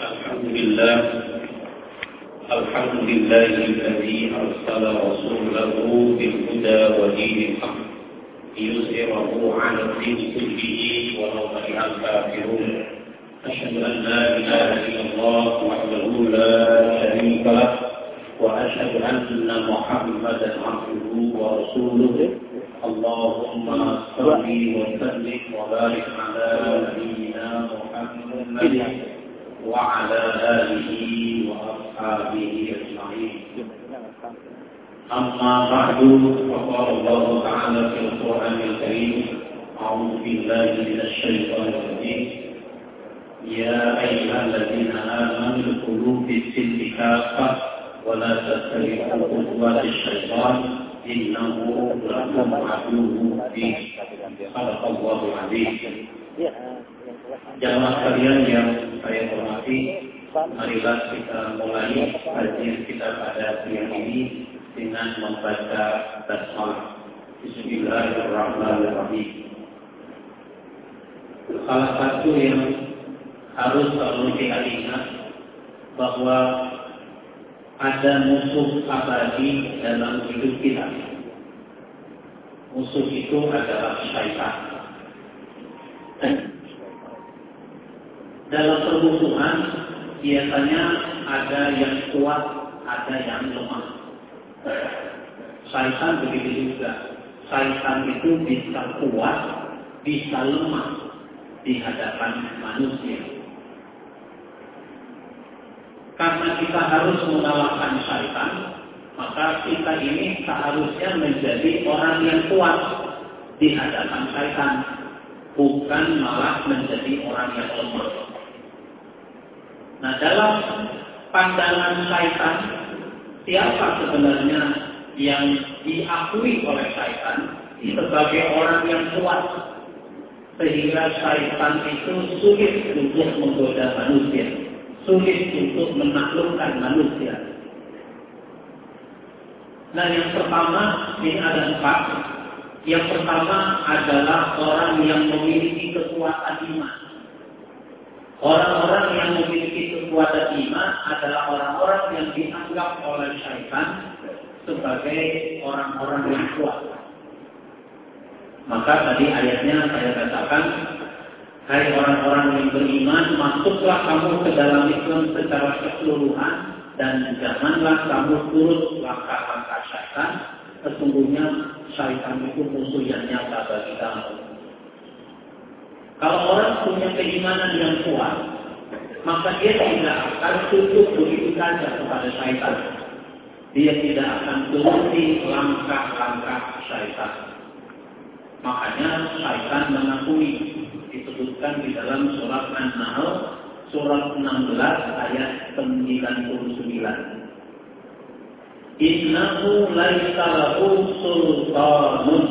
الحمد لله. الحمد لله الذي أرسل رسوله بالهدى ودين الحق ليظهره على الدين كله ولو كره الكافرون. أشهد أن لا إله إلا الله وحده لا شريك له وأشهد أن محمدا عبده ورسوله. اللهم صل وسلم وبارك على نبينا محمد. وعلى آله وأصحابه أجمعين. أما بعد فقال الله تعالى في القرآن الكريم أعوذ بالله من الشيطان الرجيم. يا أيها الذين آمنوا ادخلوا في السلم كافة ولا تتبعوا خطوات الشيطان إنه لكم عدو مبين. صدق الله العظيم. Jamaah sekalian yang saya hormati, marilah kita mulai kajian kita pada siang ini dengan membaca basmalah. Bismillahirrahmanirrahim. Salah satu yang harus selalu kita ingat bahwa ada musuh abadi dalam hidup kita. Musuh itu adalah syaitan. Dalam permusuhan biasanya ada yang kuat, ada yang lemah. Syaitan begitu juga. Syaitan itu bisa kuat, bisa lemah di hadapan manusia. Karena kita harus mengalahkan syaitan, maka kita ini seharusnya menjadi orang yang kuat di hadapan syaitan, bukan malah menjadi orang yang lemah. Nah, dalam pandangan syaitan, siapa sebenarnya yang diakui oleh syaitan sebagai orang yang kuat sehingga syaitan itu sulit untuk menggoda manusia, sulit untuk menaklukkan manusia. Nah yang pertama ini ada empat. Yang pertama adalah orang yang memiliki kekuatan iman. Orang-orang yang memiliki kekuatan iman adalah orang-orang yang dianggap oleh syaitan sebagai orang-orang yang kuat. Maka tadi ayatnya saya katakan, Hai orang-orang yang beriman, masuklah kamu ke dalam Islam secara keseluruhan dan janganlah kamu turut langkah-langkah syaitan. Sesungguhnya syaitan itu musuh yang nyata bagi kamu. Kalau orang punya keimanan yang kuat, maka dia tidak akan tutup begitu saja kepada syaitan. Dia tidak akan turuti langkah-langkah syaitan. Makanya syaitan mengakui disebutkan di dalam surat An-Nahl surat 16 ayat 99. Innahu laisa lahu sultanun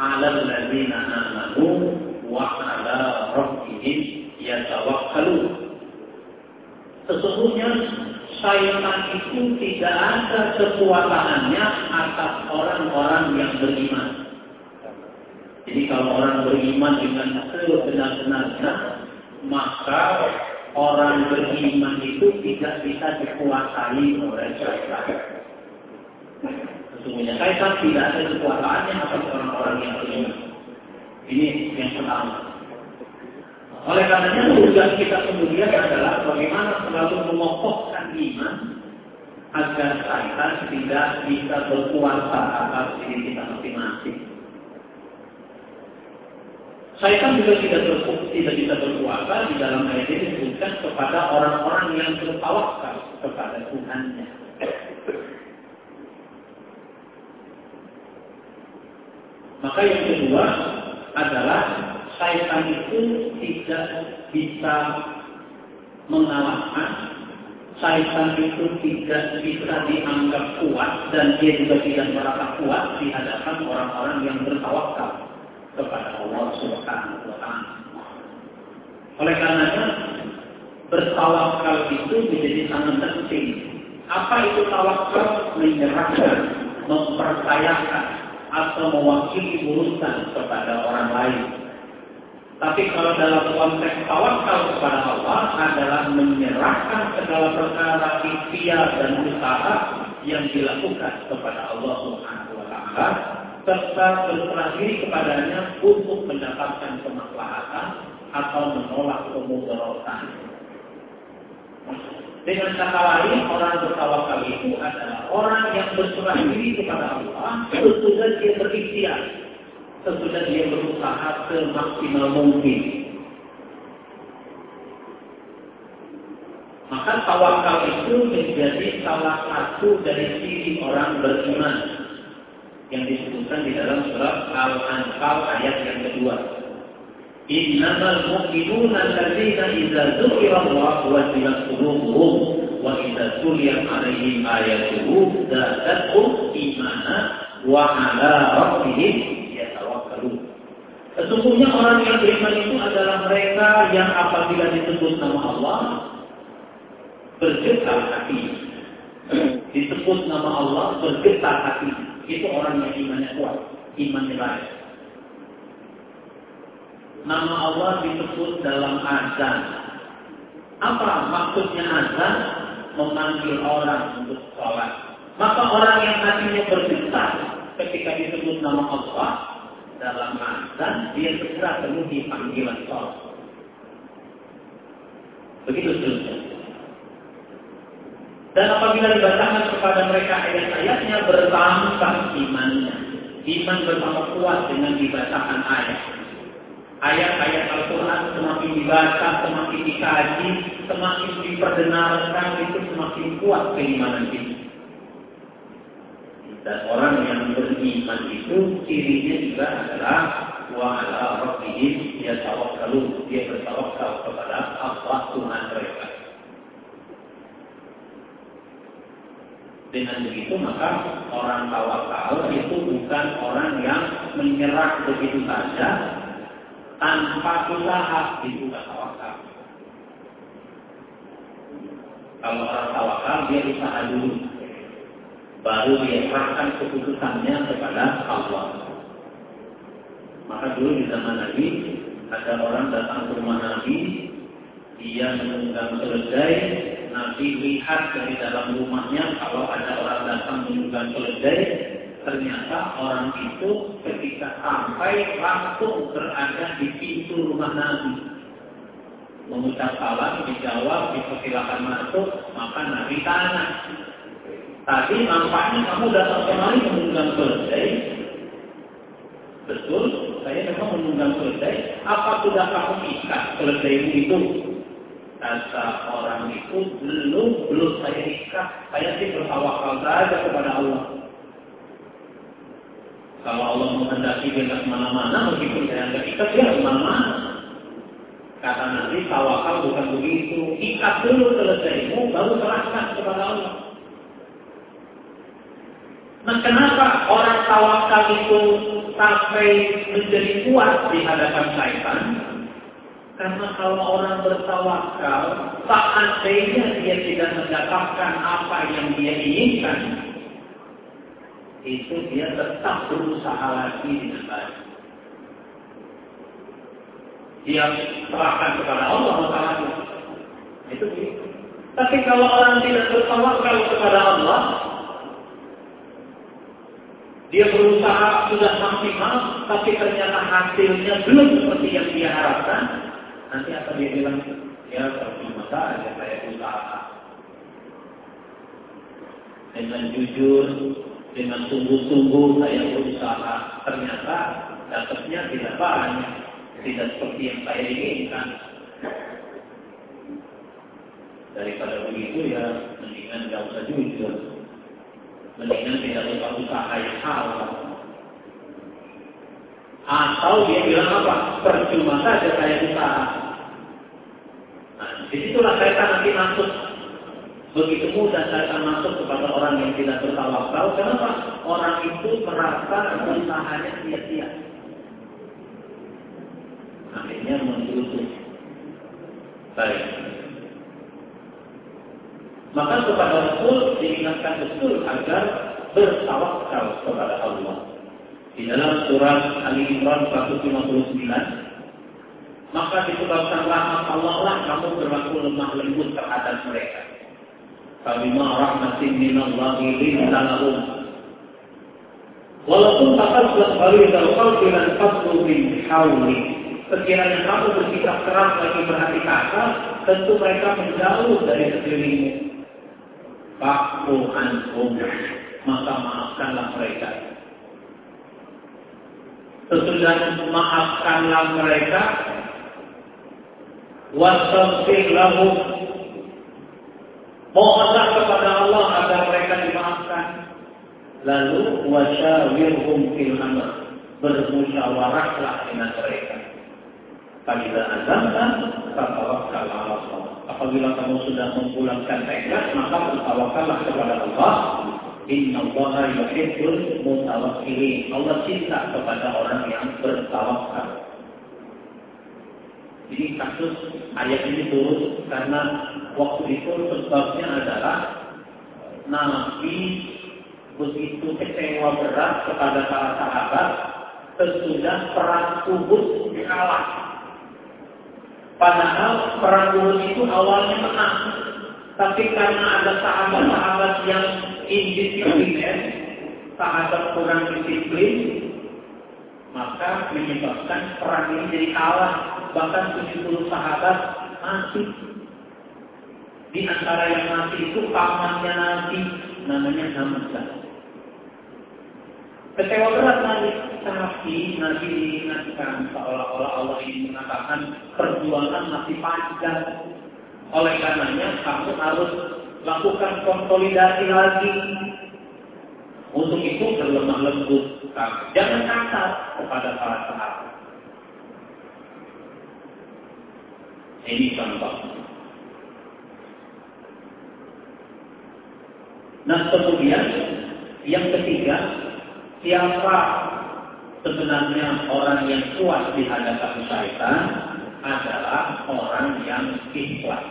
'ala alladziina aamanu wa 'ala rabbihim yatawakkalun. Sesungguhnya syaitan itu tidak ada kekuatannya atas orang-orang yang beriman. Jadi kalau orang beriman dengan sebenar-benarnya, maka orang beriman itu tidak bisa dikuasai oleh syaitan. Sesungguhnya syaitan tidak ada kekuasaannya atas orang-orang yang beriman. Ini yang pertama. Oleh karenanya tugas kita kemudian adalah bagaimana selalu mengokohkan iman agar syaitan tidak bisa berkuasa atas diri kita masing-masing. Syaitan juga tidak berkuasa, tidak bisa berkuasa di dalam ayat ini disebutkan kepada orang-orang yang bertawakal kepada Tuhannya. Maka yang kedua adalah syaitan itu tidak bisa mengalahkan syaitan itu tidak bisa dianggap kuat dan dia juga tidak merasa kuat di hadapan orang-orang yang bertawakal kepada Allah Subhanahu wa taala. Oleh karenanya bertawakal itu menjadi sangat penting. Apa itu tawakal? Menyerahkan, mempercayakan atau mewakili urusan kepada orang lain. Tapi kalau dalam konteks tawakal kepada Allah adalah menyerahkan segala perkara ikhtiar dan usaha yang dilakukan kepada Allah Subhanahu wa taala serta berserah diri kepadanya untuk mendapatkan kemaslahatan atau menolak kemudaratan. Dengan kata lain, orang bertawakal itu adalah orang yang berserah diri kepada Allah sesudah dia berikhtiar sesudah dia berusaha semaksimal mungkin. Maka tawakal itu menjadi salah satu dari ciri orang beriman yang disebutkan di dalam surat Al-Anfal ayat yang kedua. Innamal mu'minuna alladzina idza dzukira Allah wajilat qulubuhum wa idza tuliyat 'alaihim ayatuhu zadatuhum imana wa 'ala rabbihim Sesungguhnya orang yang beriman itu adalah mereka yang apabila disebut nama Allah bergetar hati. Disebut nama Allah bergetar hati. Itu orang yang imannya kuat, imannya baik. Nama Allah disebut dalam azan. Apa maksudnya azan? Memanggil orang untuk sholat. Maka orang yang hatinya bergetar ketika disebut nama Allah dalam azan dia segera penuhi panggilan sholat. Begitu seterusnya. Dan apabila dibacakan kepada mereka ayat-ayatnya bertambah imannya. Iman bersama kuat dengan dibacakan ayat. Ayat-ayat Al-Quran semakin dibaca, semakin dikaji, semakin diperdengarkan, itu semakin kuat keimanan kita. Dan orang yang beriman itu cirinya juga adalah wa ala rabbihim yatawakkalun. Dia bertawakal kepada Allah Tuhan mereka. Dengan begitu maka orang tawakal itu bukan orang yang menyerah begitu saja tanpa usaha itu bukan tawakal. Kalau orang tawakal dia usaha dulu baru dia serahkan keputusannya kepada Allah. Maka dulu di zaman Nabi ada orang datang ke rumah Nabi, dia menunggang keledai, Nabi lihat dari dalam rumahnya kalau ada orang datang menunggang keledai, ternyata orang itu ketika sampai langsung berada di pintu rumah Nabi. Mengucap salam, dijawab, dipersilakan masuk, maka Nabi tanya, Tadi nampaknya kamu datang kemari menunggang selesai. Betul, saya memang menunggang selesai. Apa sudah kamu ikat selesai itu? Kata orang itu, belum, belum saya ikat. Saya sih bertawakal saja kepada Allah. Kalau Allah menghendaki dia ke mana-mana, meskipun saya tidak ikat, dia ke mana-mana. Kata Nabi, tawakal bukan begitu. Ikat dulu selesaimu, baru serahkan kepada Allah. Nah kenapa orang tawakal itu sampai menjadi kuat di hadapan syaitan? Karena kalau orang bertawakal, seandainya dia tidak mendapatkan apa yang dia inginkan, itu dia tetap berusaha lagi dengan baik. Dia serahkan kepada Allah Taala. Itu Tapi kalau orang tidak bertawakal kepada Allah, dia berusaha sudah maksimal, tapi ternyata hasilnya belum seperti yang dia harapkan. Nanti akan dia bilang, ya percuma saja saya usaha. Dengan jujur, dengan sungguh-sungguh saya berusaha. Ternyata dapatnya tidak banyak. Tidak seperti yang saya inginkan. Daripada begitu ya, mendingan gak usah jujur mendingan tidak usah usaha yang salah. Atau dia bilang apa? Percuma saja saya usaha. Nah, di situlah saya nanti masuk. Begitu mudah saya masuk kepada orang yang tidak bertawakal. Kenapa? Orang itu merasa usahanya sia-sia. Akhirnya menggerutu. Baik. Maka kepada Rasul diingatkan betul agar bertawakal kepada Allah. Di dalam surat Ali Imran 159 maka disebabkan Allah lah kamu berlaku lemah lembut terhadap mereka. Fabima rahmatin minallahi linta lahum. Walaupun takkan sekali kau dengan fadlu min hawli. Sekiranya kamu bersikap keras lagi berhati kasar, tentu mereka menjauh dari sekelilingmu. Fakku anhum, maka maafkanlah mereka. Sesudah memaafkanlah mereka, wastaghfir lahum mohonlah kepada Allah agar mereka dimaafkan lalu wasyawirhum fil amr bermusyawarahlah dengan mereka Apabila azamta, fatawakkal ala Allah. Apabila kamu sudah memulangkan tekad, maka bertawakallah kepada Allah. Inna Allah yuhibbul mutawakkilin. Allah cinta kepada orang yang bertawakal. Jadi kasus ayat ini turun karena waktu itu sebabnya adalah Nabi begitu kecewa berat kepada para sahabat sesudah perang Uhud kalah. Padahal perang Uhud itu awalnya menang, tapi karena ada sahabat-sahabat yang indisipliner, sahabat kurang disiplin, maka menyebabkan perang ini jadi kalah. Bahkan 70 sahabat mati. Di antara yang mati itu pamannya Nabi, namanya Hamzah. Kecewa berat Nabi, tapi Nabi diingatkan seolah-olah Allah ini mengatakan perjuangan masih panjang. Oleh karenanya kamu harus lakukan konsolidasi lagi. Untuk itu berlemah lembut Jangan kasar kepada para sahabat. Ini contoh. Nah kemudian yang ketiga, siapa sebenarnya orang yang kuat di hadapan syaitan adalah orang yang ikhlas.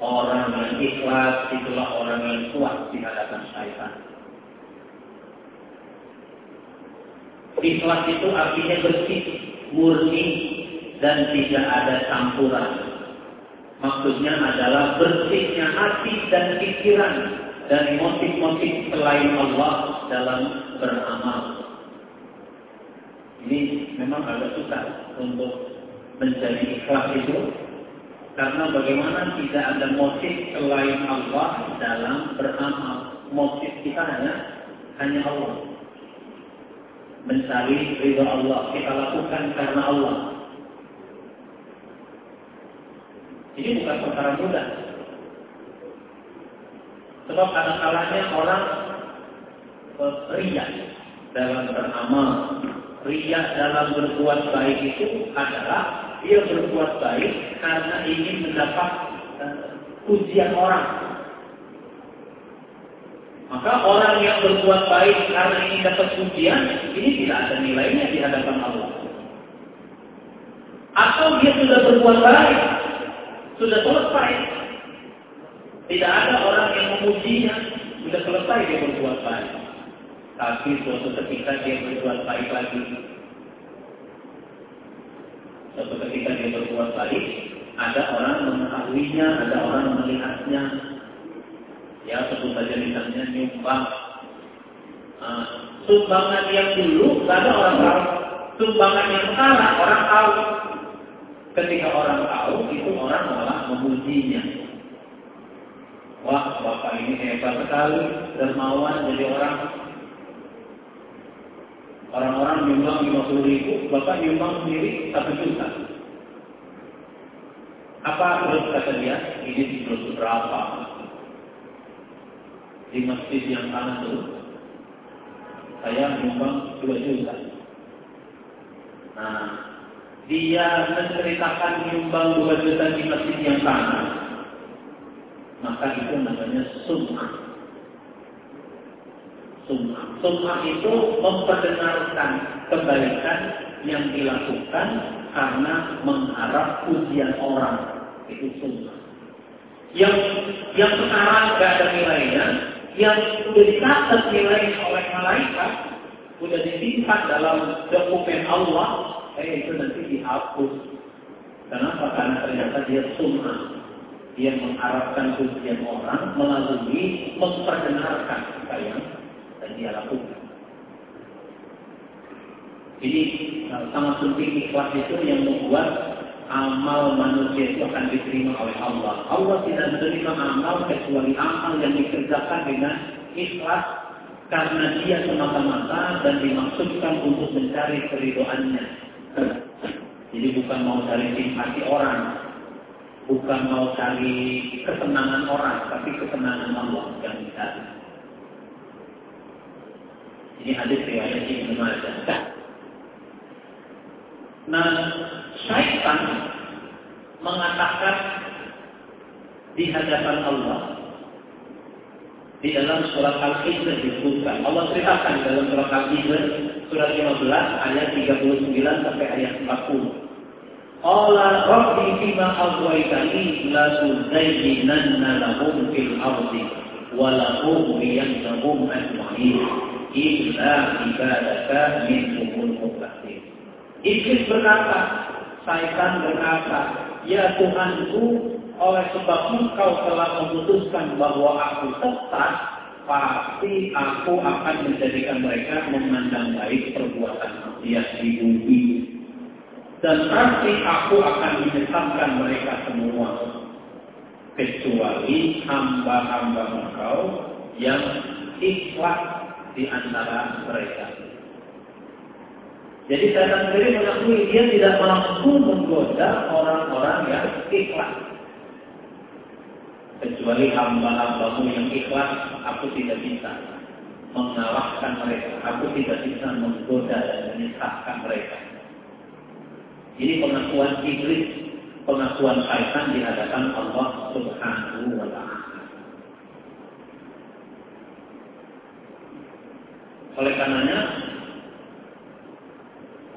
Orang yang ikhlas itulah orang yang kuat di hadapan syaitan. Ikhlas itu artinya bersih, murni, dan tidak ada campuran. Maksudnya adalah bersihnya hati dan pikiran dari motif-motif selain Allah dalam beramal. Ini memang agak susah untuk menjadi ikhlas itu karena bagaimana tidak ada motif selain Allah dalam beramal. Motif kita hanya hanya Allah mencari ridha Allah. Kita lakukan karena Allah. Ini bukan perkara mudah. Sebab ada kalanya orang ria dalam beramal. Ria dalam berbuat baik itu adalah dia berbuat baik karena ingin mendapat uh, ujian orang maka orang yang berbuat baik karena ini dapat pujian, ini tidak ada nilainya di hadapan Allah. Atau dia sudah berbuat baik, sudah selesai. Tidak ada orang yang memujinya, sudah selesai dia berbuat. Tapi suatu ketika dia berbuat baik lagi. Suatu ketika dia berbuat baik, ada orang mengetahuinya, ada orang melihatnya, ya sebut saja misalnya nyumbang. Uh, sumbangan yang dulu gak ada orang tahu. Sumbangan yang sekarang orang tahu. Ketika orang tahu itu orang malah memujinya. Wah bapak ini hebat sekali dermawan jadi orang orang-orang nyumbang lima puluh ribu bapak nyumbang sendiri satu juta. Apa terus kata dia? Ini terus berapa? Di masjid yang kanan itu? Saya nyumbang 2 juta. Nah, dia menceritakan nyumbang 2 juta di masjid yang kanan, maka itu namanya sumah. Sumah. Sumah itu memperdengarkan kebaikan yang dilakukan karena mengharap pujian orang. Itu sumah. Yang yang sekarang gak ada nilainya, yang sudah dicatat nilai oleh malaikat sudah disimpan dalam dokumen Allah, eh itu nanti dihapus. Kenapa? Karena ternyata dia sumah. Dia mengharapkan pujian orang melalui memperdengarkan apa yang dan dia lakukan. Jadi sangat penting ikhlas itu yang membuat amal manusia itu akan diterima oleh Allah. Allah tidak menerima amal kecuali amal yang dikerjakan dengan ikhlas karena dia semata-mata dan dimaksudkan untuk mencari keridoannya. Jadi bukan mau cari simpati orang, bukan mau cari kesenangan orang, tapi kesenangan Allah yang dicari. Ini hadis riwayat Ibnu Majah. Nah, syaitan mengatakan di hadapan Allah di dalam surat Al-Hijr disebutkan. Allah ceritakan dalam surat Al-Hijr surat 15 ayat 39 sampai ayat 40. Qala rabbi fima aghwaytani la tuzayyinanna lahum fil ardi wa la ughwiyannahum ajma'in illa ibadaka minhumul mukhlasin. Iblis berkata, Saitan berkata, Ya Tuhanku, oleh sebab engkau telah memutuskan bahwa aku sesat, pasti aku akan menjadikan mereka memandang baik perbuatan maksiat di bumi dan pasti aku akan menyesatkan mereka semua kecuali hamba-hamba engkau yang ikhlas di antara mereka. Jadi saya sendiri mengakui dia tidak mampu menggoda orang-orang yang ikhlas. Kecuali hamba-hambamu yang ikhlas, aku tidak bisa mengalahkan mereka. Aku tidak bisa menggoda dan menyesatkan mereka. Ini pengakuan iblis, pengakuan syaitan di hadapan Allah Subhanahu wa taala. Oleh karenanya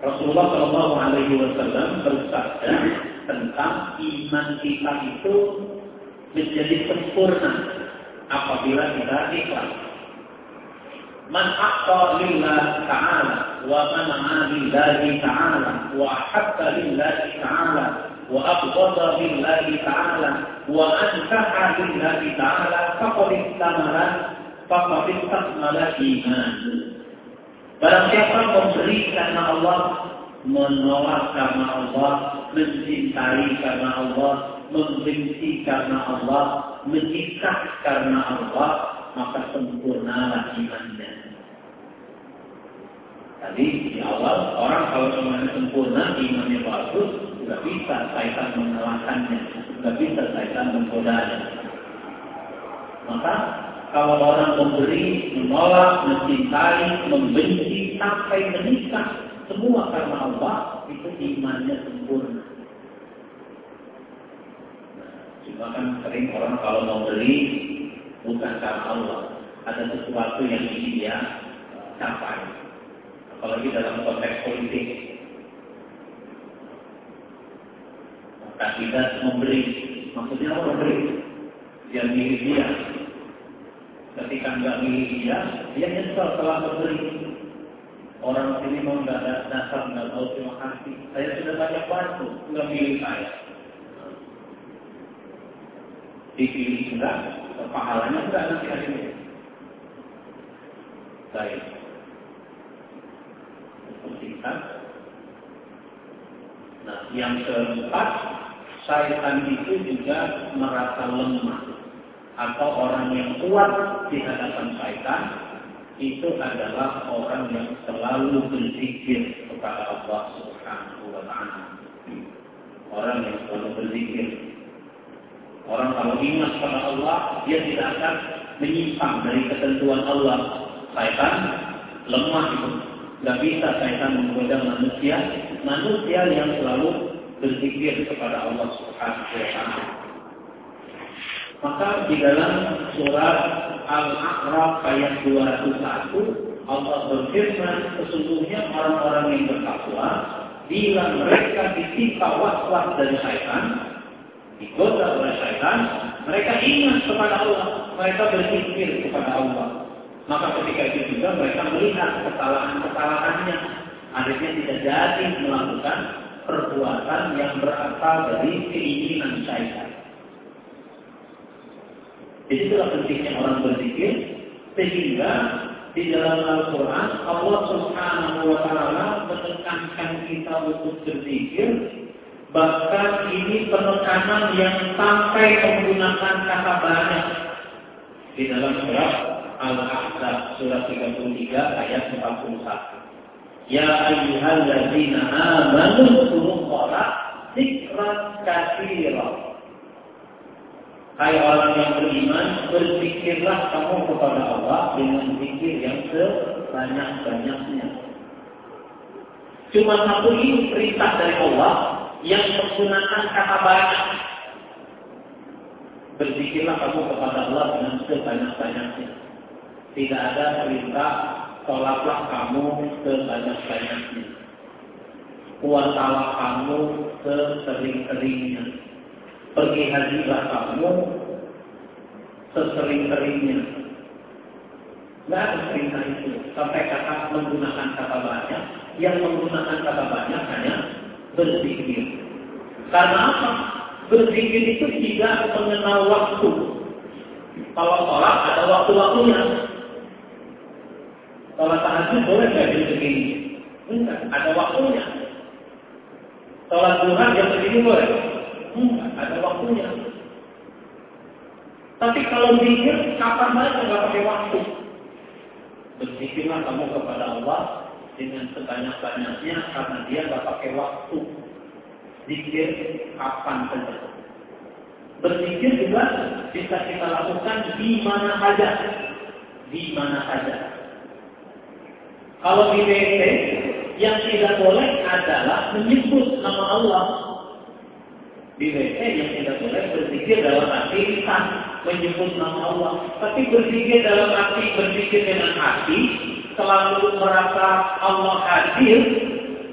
Rasulullah Shallallahu Alaihi Wasallam bersabda tentang iman kita itu menjadi sempurna apabila kita ikhlas. Man aqta lillah ta'ala wa man lillahi ta'ala wa hatta lillahi ta'ala wa abghadha lillahi ta'ala wa ankaha lillahi ta'ala faqad istamala faqad istamala iman. Barang siapa memberi karena Allah, menolak karena Allah, mencintai karena Allah, membenci karena Allah, menyiksa karena Allah, maka sempurnalah imannya. Tadi di awal orang kalau imannya sempurna, imannya bagus, tidak bisa syaitan mengalahkannya, tidak bisa syaitan menggodanya. Maka kalau orang memberi, menolak, mencintai, membenci, sampai menikah, semua karena Allah, itu imannya sempurna. Cuma kan sering orang kalau mau beli, bukan karena Allah. Ada sesuatu yang ingin dia capai apalagi dalam konteks politik. Maka kita memberi, maksudnya memberi? Dia milih dia. Ketika nggak milih dia, dia nyesel setelah memberi. Orang sini mau nggak ada dasar, nggak tahu terima kasih. Saya sudah banyak bantu, nggak milih saya. Dipilih enggak, pahalanya enggak nanti akhirnya. Baik kita. Nah, yang keempat, syaitan itu juga merasa lemah atau orang yang kuat di hadapan syaitan itu adalah orang yang selalu berzikir kepada Allah Subhanahu wa taala. Orang yang selalu berzikir. Orang kalau ingat kepada Allah, dia tidak akan menyimpang dari ketentuan Allah. Syaitan lemah itu Gak bisa kaitan menggoda manusia, manusia yang selalu berzikir kepada Allah Subhanahu wa taala. Maka di dalam surat Al-A'raf ayat 201 Allah berfirman sesungguhnya orang-orang yang bertakwa bila mereka ditimpa waswas dari syaitan digoda oleh syaitan mereka ingat kepada Allah mereka berzikir kepada Allah Maka ketika itu juga mereka melihat kesalahan-kesalahannya. Akhirnya tidak jadi melakukan perbuatan yang berasal dari keinginan syaitan. Jadi itulah pentingnya orang berzikir sehingga di dalam Al-Quran Allah Subhanahu Wa Taala menekankan kita untuk berzikir. Bahkan ini penekanan yang sampai menggunakan kata banyak. Di dalam surat Al-Ahzab surat 33 ayat 41. Ya ayyuhalladzina amanu dzkurullaha dzikran katsiran Hai orang yang beriman, berzikirlah kamu kepada Allah dengan zikir yang sebanyak-banyaknya. Cuma satu ini perintah dari Allah yang menggunakan kata banyak. Berzikirlah kamu kepada Allah dengan sebanyak-banyaknya. Tidak ada perintah sholatlah kamu sebanyak-banyaknya. Puasalah kamu sesering-seringnya pergi hajilah kamu sesering-seringnya. Ada perintah itu. Sampai kata menggunakan kata banyak. Yang menggunakan kata banyak hanya berzikir. Karena apa? Berzikir itu tidak mengenal waktu. Kalau sholat ada waktu-waktunya. Sholat tahajud boleh nggak jam? Enggak, ada waktunya. Sholat duha jam segini boleh? Enggak, ada waktunya. Tapi kalau zikir, kapan saja nggak pakai waktu. Berzikirlah kamu kepada Allah dengan sebanyak-banyaknya karena dia nggak pakai waktu. Zikir kapan saja. Berzikir juga bisa kita lakukan di mana saja. Di mana saja. Kalau di WC, yang tidak boleh adalah menyebut nama Allah di WC yang tidak boleh berzikir dalam arti lisan menyebut nama Allah. Tapi berzikir dalam arti berzikir dengan hati, selalu merasa Allah hadir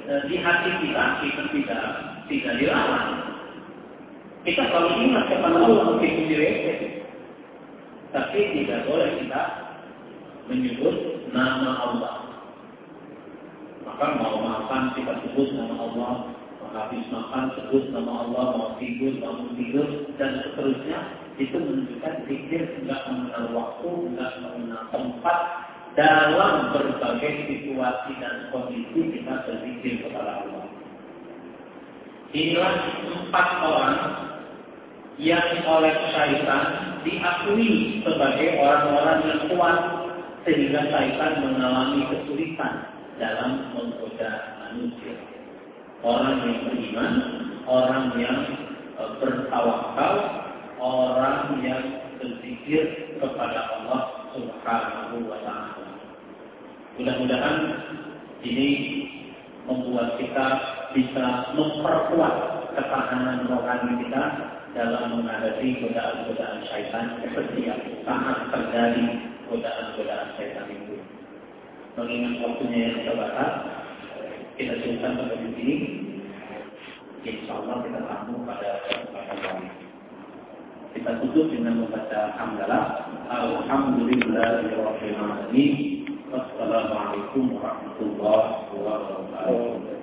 eh, di hati kita, kita tidak tidak dilarang. Kita selalu ingat kepada Allah meskipun di WC. Tapi tidak boleh kita menyebut nama Allah. Maka mau makan kita sebut nama Allah, habis makan sebut nama Allah, mau tidur, bangun tidur, dan seterusnya, itu menunjukkan pikir tidak mengenal waktu, tidak mengenal tempat, dalam berbagai situasi dan kondisi kita berzikir kepada Allah. Inilah empat orang yang oleh syaitan diakui sebagai orang-orang yang kuat sehingga syaitan mengalami kesulitan dalam menggoda manusia orang yang beriman, orang yang e, bertawakal, orang yang berzikir kepada Allah Subhanahu wa taala. Mudah-mudahan ini membuat kita bisa memperkuat ketahanan rohani kita dalam menghadapi godaan-godaan syaitan setiap saat terjadi godaan-godaan syaitan itu. Mengingat waktunya yang terbatas, kita ceritakan pada di sini. Insya Allah kita sambung pada kesempatan lain. Kita tutup dengan membaca hamdalah. Alhamdulillahirobbilalamin. Wassalamualaikum warahmatullahi wabarakatuh.